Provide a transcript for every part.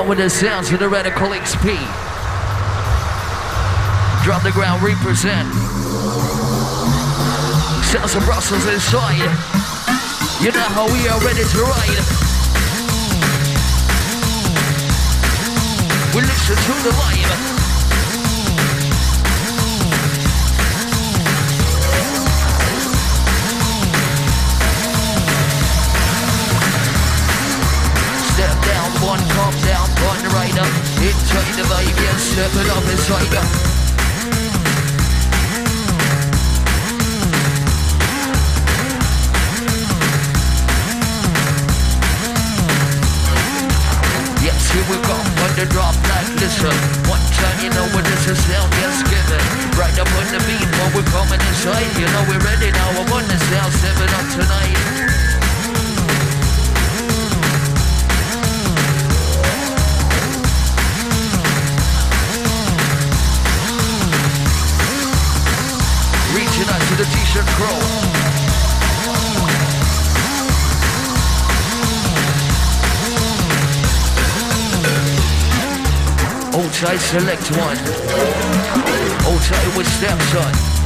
That with the sounds of the radical XP. Drop the ground, represent. Sounds of Brussels inside. You know how we are ready to ride. We listen to the vibe. Step down one, calm down, rider. Enjoy the vibe, yeah, step up inside ya. Yes, here we go, on the drop like listen. One time, you know what this is sound just given. Right up on the beat when we're coming inside. You know we're ready now, I'm on the sound, stepping up tonight. Tight select one. Tight with stepson.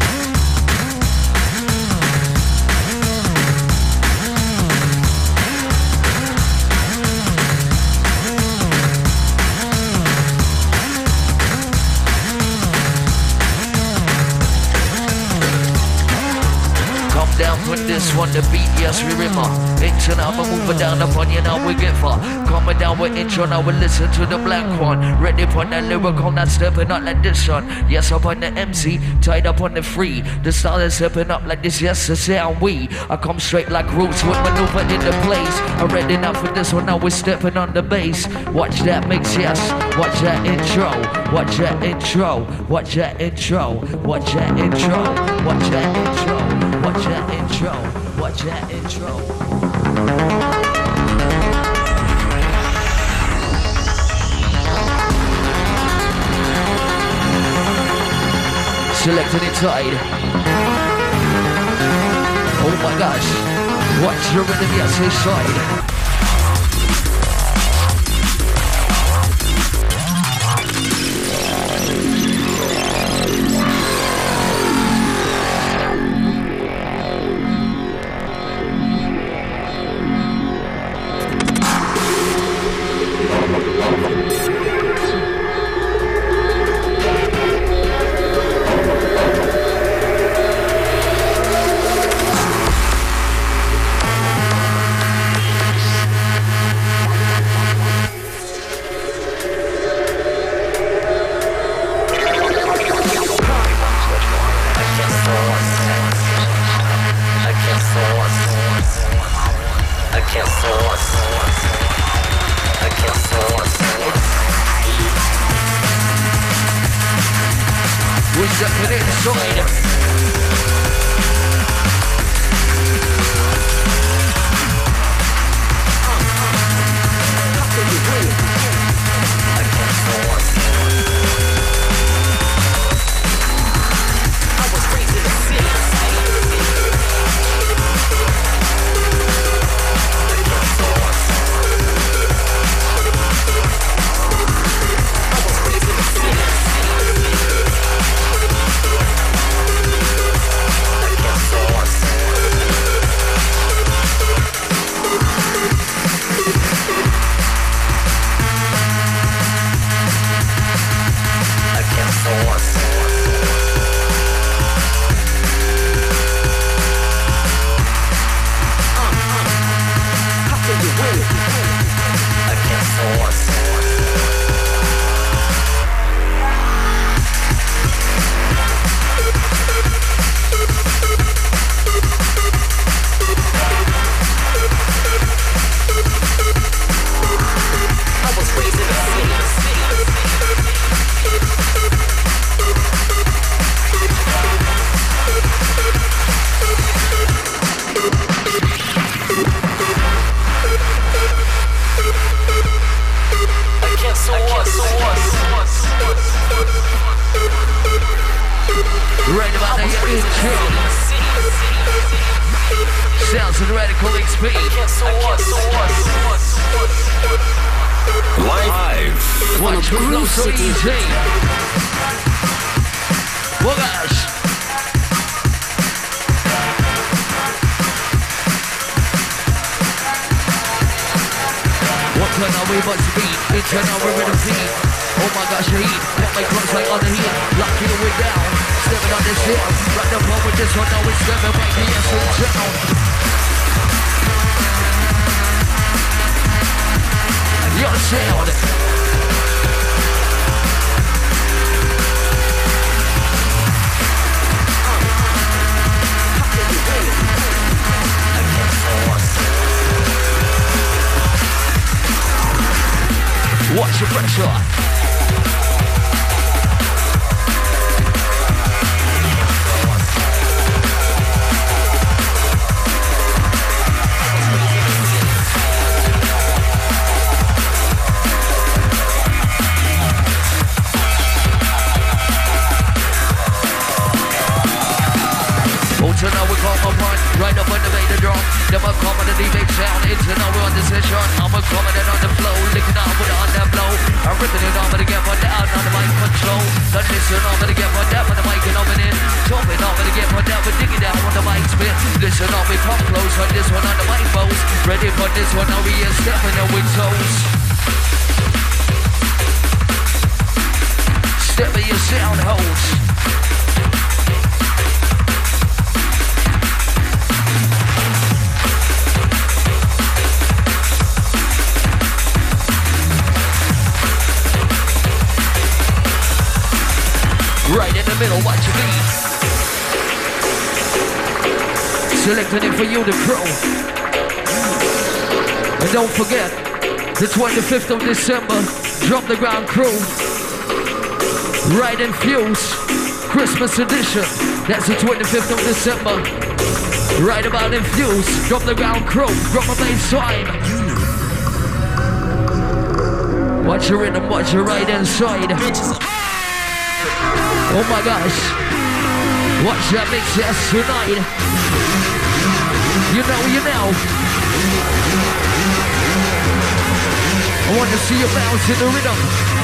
This one, the beat, yes, we rimmer. Into now, we're moving down upon you, now we get far. Coming down with intro, now we listen to the black one. Ready for that lyrical, not stepping up like this one. Yes, up on the MC, tied up on the free. The style is stepping up like this, yes, the sound we. I come straight like roots with maneuver in the place. I'm ready now for this one, now we're stepping on the bass. Watch that mix, yes. Watch that intro. Watch that intro. Watch that intro. Watch that intro. Watch that intro. Watch that intro. Watch that intro. Selected inside. Oh my gosh. Watch your rhythm, yes, inside. じゃあそれで紹介入れます Sounds the radical XP. Live. One of Groove City. Guys. What turn are we about to beat? In turn are we ready to? Oh my gosh, the heat. What my cross like on the heat. Lucky that we're down. Stepping on this hill. Right the phone with this one. Now we're stepping back the essence down. What's your. Watch the pressure. Listen on, we come close on this one on the mic bows. Ready for this one, now we are stepping on with toes. Step your sound holes. Right in the middle, watch you mean? Selecting it for you, the crew. And don't forget, the 25th of December, Drop the Ground crew. Right in Fuse, Christmas edition. That's the 25th of December. Right about in Fuse, Drop the Ground crew, drop a bass line. Watch your rhythm, watch your right inside. Oh my gosh. Watch that mix yes tonight. You know, you know. I want to see you bounce in the rhythm.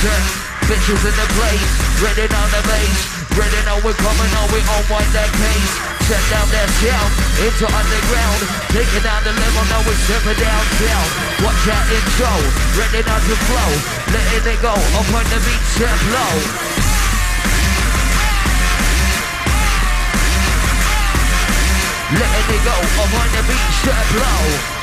attention. Bitches in the place, ready on the base. Ready now we're coming on, we on one that pace, Shut down that shelf, into underground. Taking down the level, now we're stepping downtown. Watch out intro, ready on to flow. Letting it go, up on the beat, step low. Letting it go, up on the beat, step low.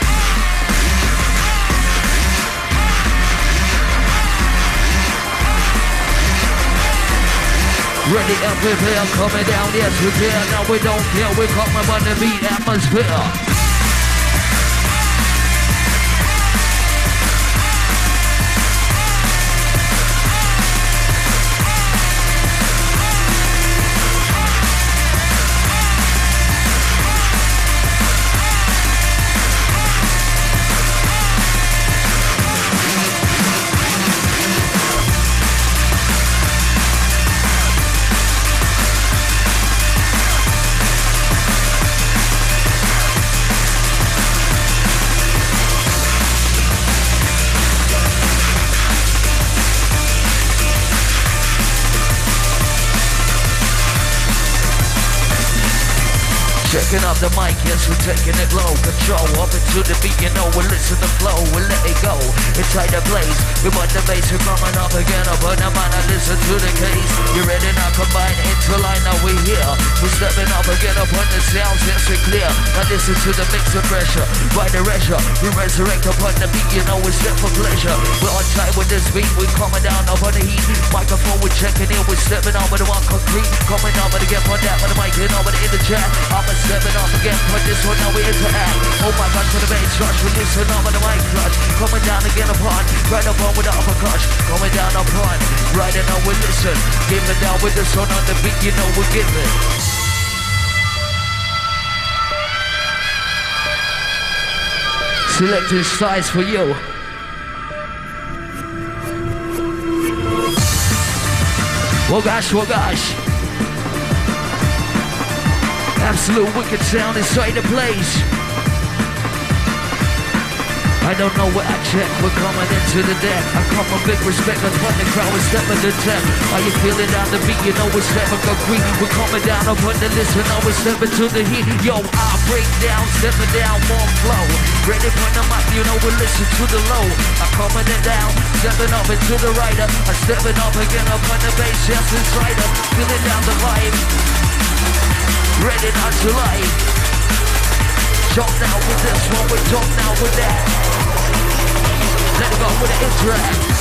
Ready and prepare, coming down, yes we care. Now we don't care, we're coming on the beat atmosphere. Checking up the mic, yes, we're taking it low. Control up into the beat, you know, we listen to flow, we let it go. Inside the place, we want the bass, we're coming up again. On the mind, I listen to the case. You ready now? Combine into line, now we here. We're stepping up again up on the sounds, yes, we're clear. Now listen to the mix of pressure, by the pressure. We resurrect upon the beat, you know, we step for pleasure. We're on time with this beat, we're coming down up on the heat. Microphone, we're checking in, we're stepping up with the one concrete. Coming up with the get on that, with the mic, you know, with the in the chat. I'm Stepping off again, put this one now we interact. Oh my gosh, for the bass rush, we listen over the mic clutch. Coming down again upon, right upon with the uppercut. Coming down upon, right and now we listen. Giving down with the sun on the beat, you know we're giving. Selected size for you. Oh gosh, oh gosh. Absolute wicked sound inside the place. I don't know what I check, we're coming into the deck. I come from big respect, that's when the crowd is stepping to death. Are you feeling down the beat? You know we're stepping go green. We're coming down up on the list, and we're stepping to the heat. Yo, I break down, stepping down, one flow. Ready for the mic, you know we listen to the low. I'm coming it down, stepping up into the rider. I'm stepping up again up on the bass, yes, it's right Feeling down the vibe Ready not to lie. Jump now with this one, but jump now with that. Let it go with the interact.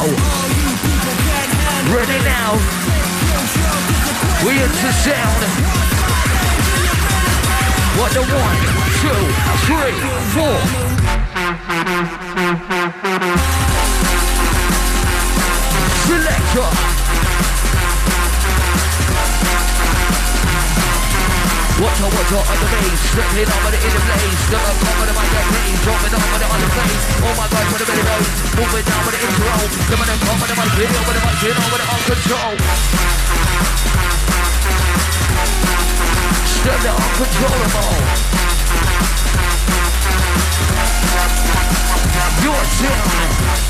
Ready now. We it's the sound. What the one, two, three, four. Selector. Watch her, watch her on the maze, strictly not but the inner blaze. Got a cover my dropping off the other place. Oh my god, With a minute goes, moving down with the intro. Come and come to my video, with the mic, you know, with the control. Still the uncontrollable. Your time.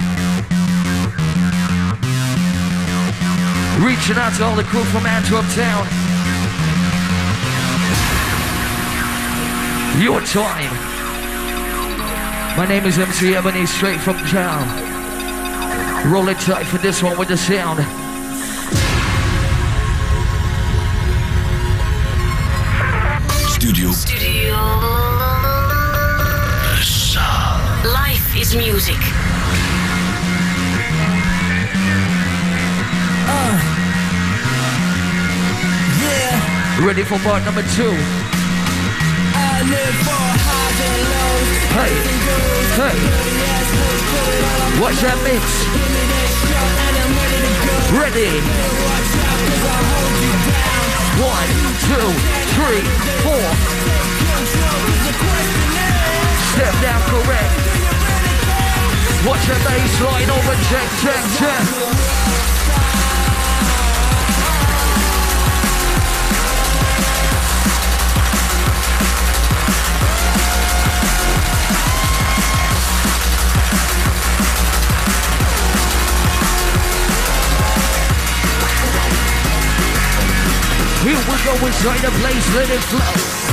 Reaching out to all the crew from Antwerp town. Your time. My name is MC Ebony, straight from town. Roll it tight for this one with the sound. Studio. Studio. Life is music. Ready for part number two. Hey, hey. Watch that mix. Ready. One, two, three, four. Step down correct. Watch the bass line over check, check, check. Here we go inside the place, let it flow.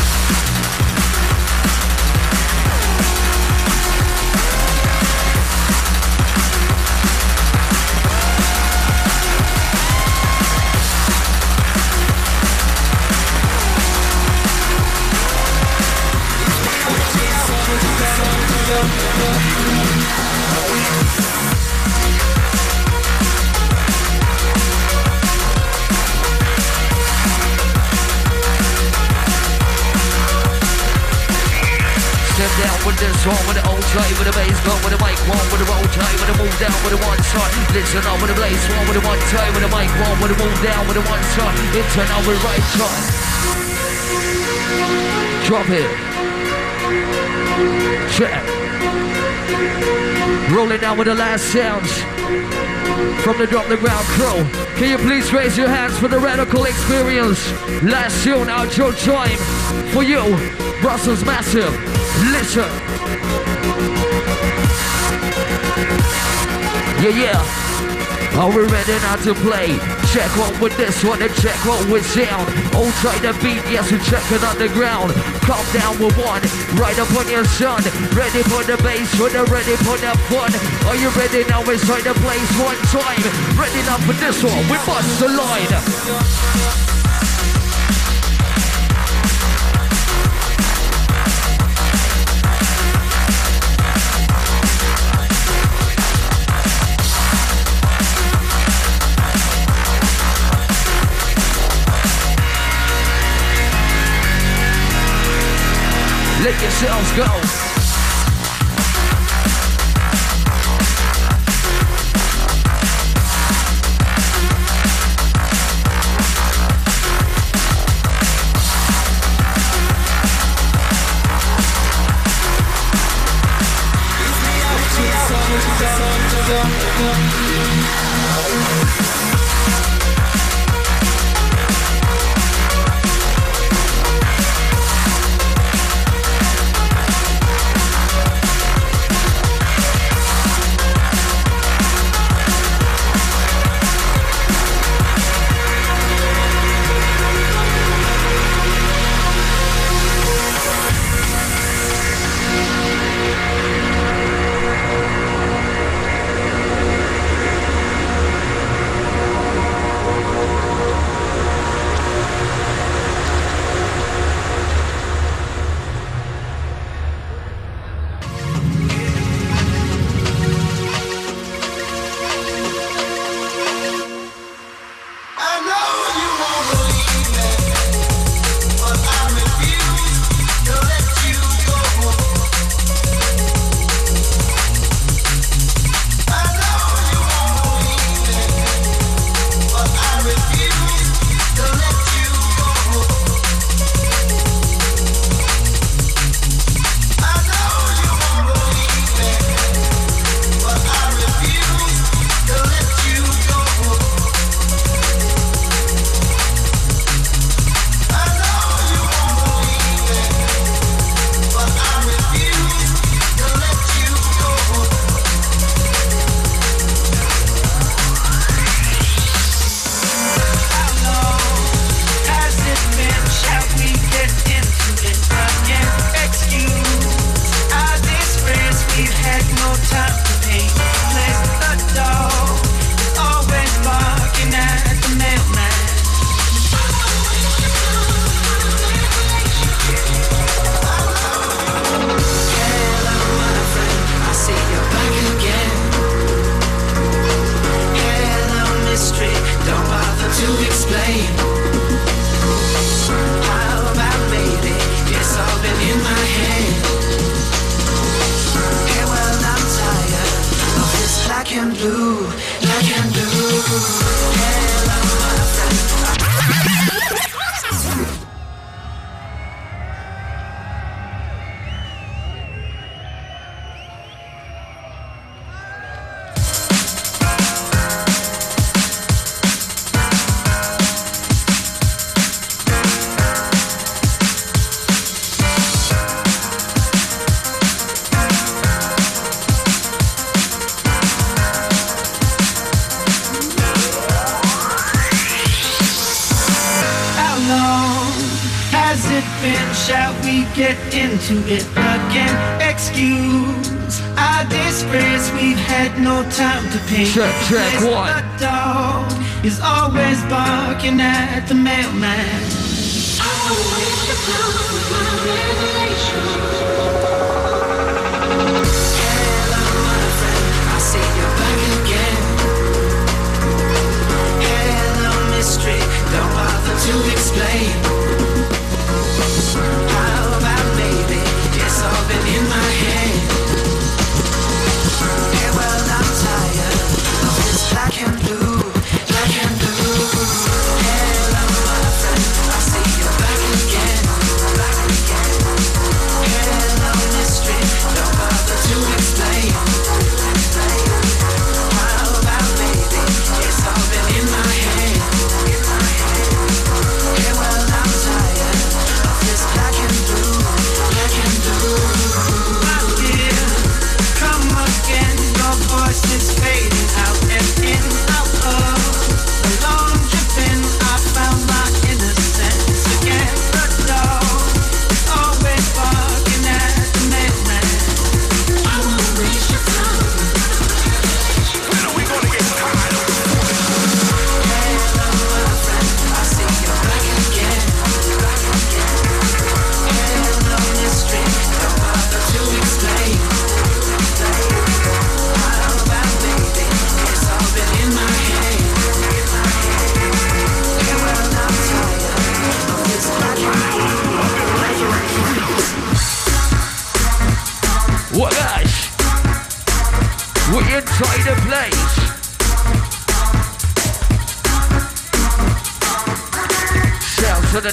With this one, with the old tight, with the bass gun, with the mic one, with the roll tight, with the move down, with the one side. Listen up with the bass one, with the one tight, with the mic one, with the move down, with the one side. It's now with right side. Drop it. Check. Rolling down with the last sounds from the Drop the Ground crew. Can you please raise your hands for the radical experience? Last tune, outro time for you, Brussels Massive. Listen. Yeah, yeah. Are we ready now to play? Check what with this one and check what with sound. Hold tight the beat, yes, we're checking underground. Calm down with one, right up on your son. Ready for the bass, when they're ready for the fun. Are you ready now inside to place one time? Ready now for this one, we bust the line. Let yourselves go. you.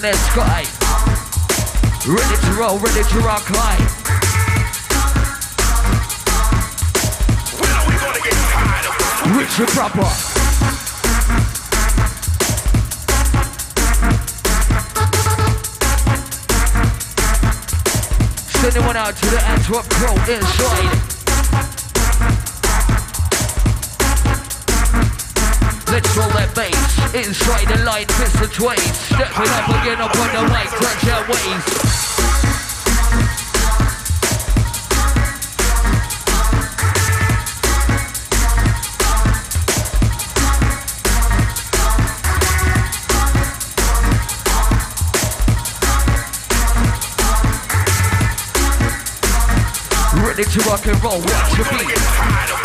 their sky. Ready to roll, ready to rock, light. Rich and proper. Sending one out to the Antwerp Pro inside. Let's roll that bass. Inside the line, twist the twain. Stepping up again up on the mic, crunch our waist. Ready to rock and roll, watch the beat.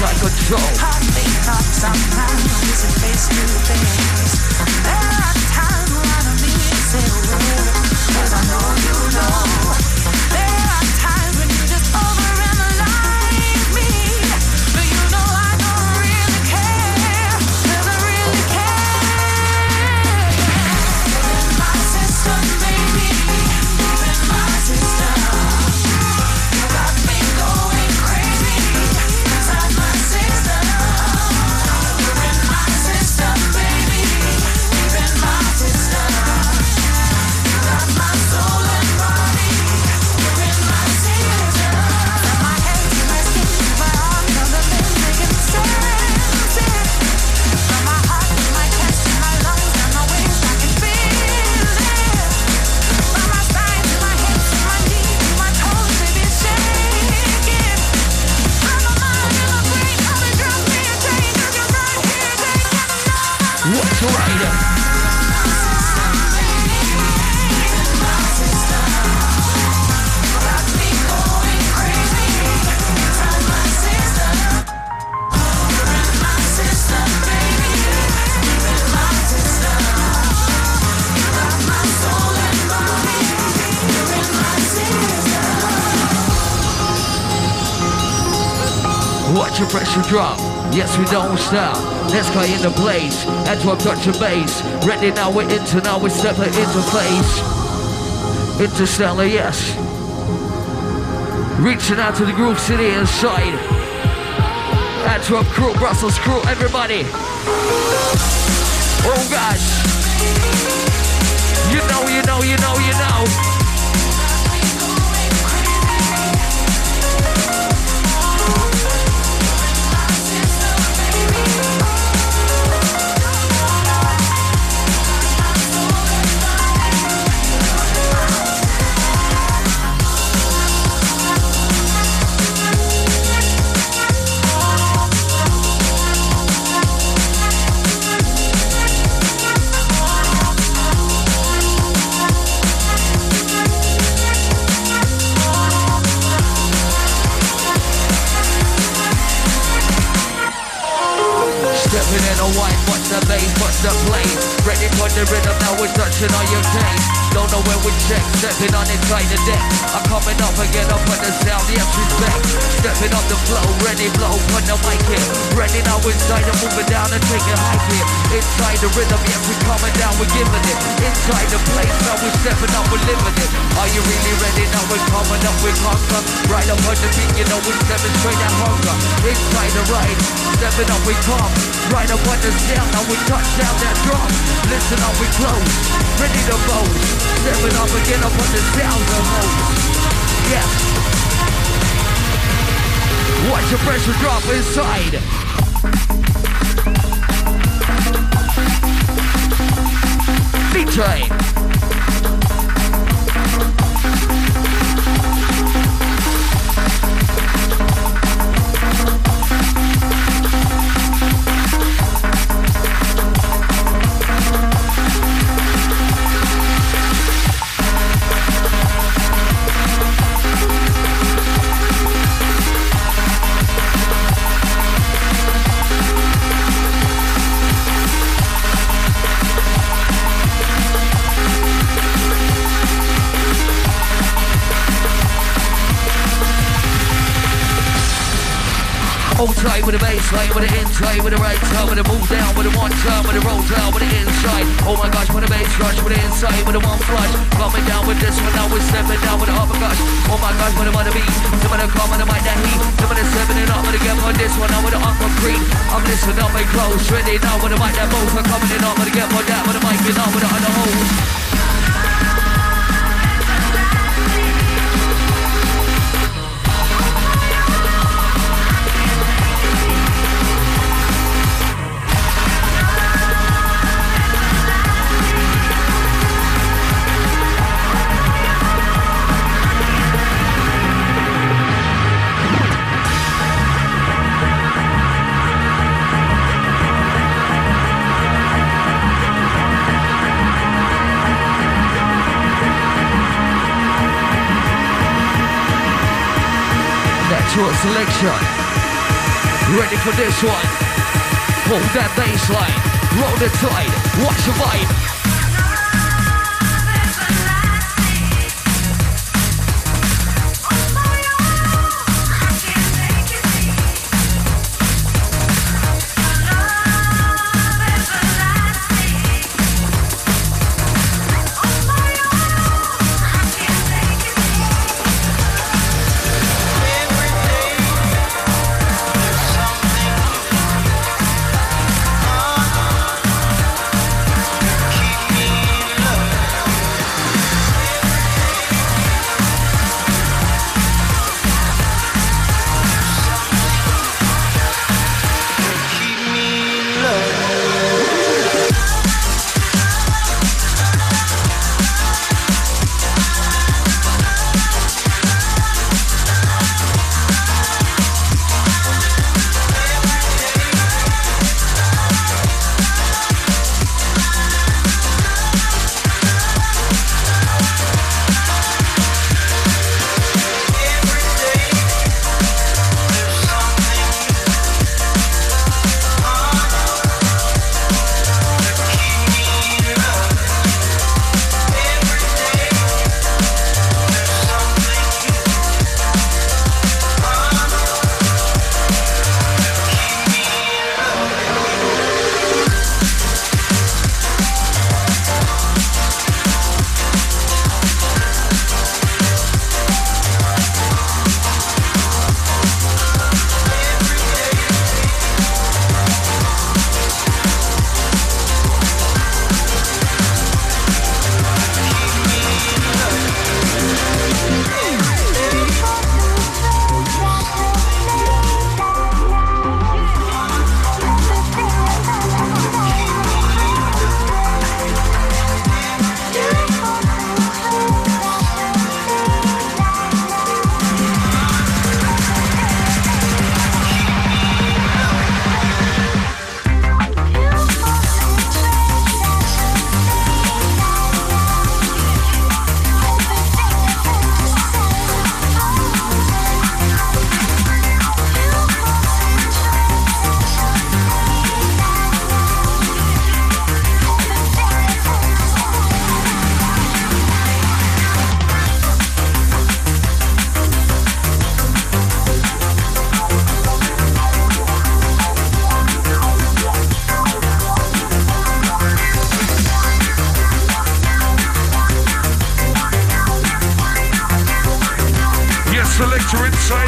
like a joke. I may somehow, is it face to face? Pressure drop. Yes, we don't stop. Let's go in the place. As we touch the base. Ready now, we're into now, we step into place. Interstellar, yes. Reaching out to the groove city inside. Antwerp crew, Brussels crew, everybody. Oh gosh. You know, you know, you know, you know. Stepping in a white, watch the bass, watch the plane. Ready for the rhythm, now we're touching on your taste. Don't know where we check, stepping on inside the deck. I'm coming up again up on the sound, yes, respect. Stepping up the flow, ready blow, put the mic in. Ready now inside, I'm moving down and taking high here. Inside the rhythm, yes, we're coming down, we're giving it. Inside the place, now we're stepping up, we're living it. Are you really ready? Now we're coming up, we conquer. Right up on the beat, you know we're stepping straight that hunger. Inside the ride, stepping up, we come. Right up on the sound, now we touch down that drum. Listen up, we close, ready to boast. Stepping up again up on the sound of host. Yes. Watch the pressure drop inside. DJ. Hold tight with the bass line, with the inside, with the right turn, with the move down, with the one turn, with the roll down, with the inside. Oh my gosh, with the bass rush, with the inside, with the one flush. Coming down with this one, now we're stepping down with the upper gush. Oh my gosh, with the money beat, some of the mic that heat, some of the stepping it up with the gap on this one, now with the uncle creep. I'm listening up and close, ready now with the mic that moves, I'm coming in up with the gap on that, with the mic in up with the other holes. Selection. Ready for this one. Hold that baseline. Roll the tide, watch the vibe.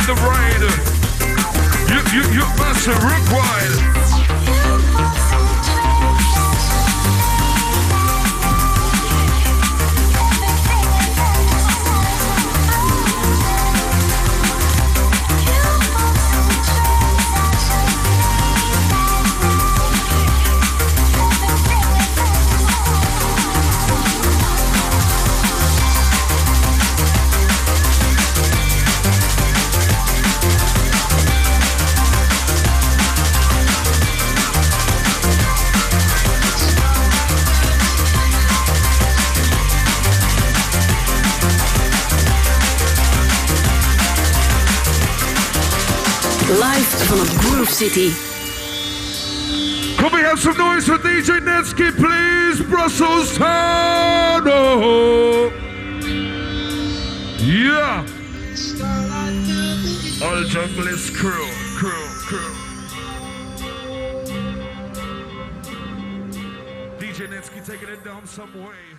the ride. You, you, you must require. City. Can we have some noise for DJ Netsky, please? Brussels town. Oh. Yeah. All junglist crew, crew, crew. DJ Netsky taking it down some way.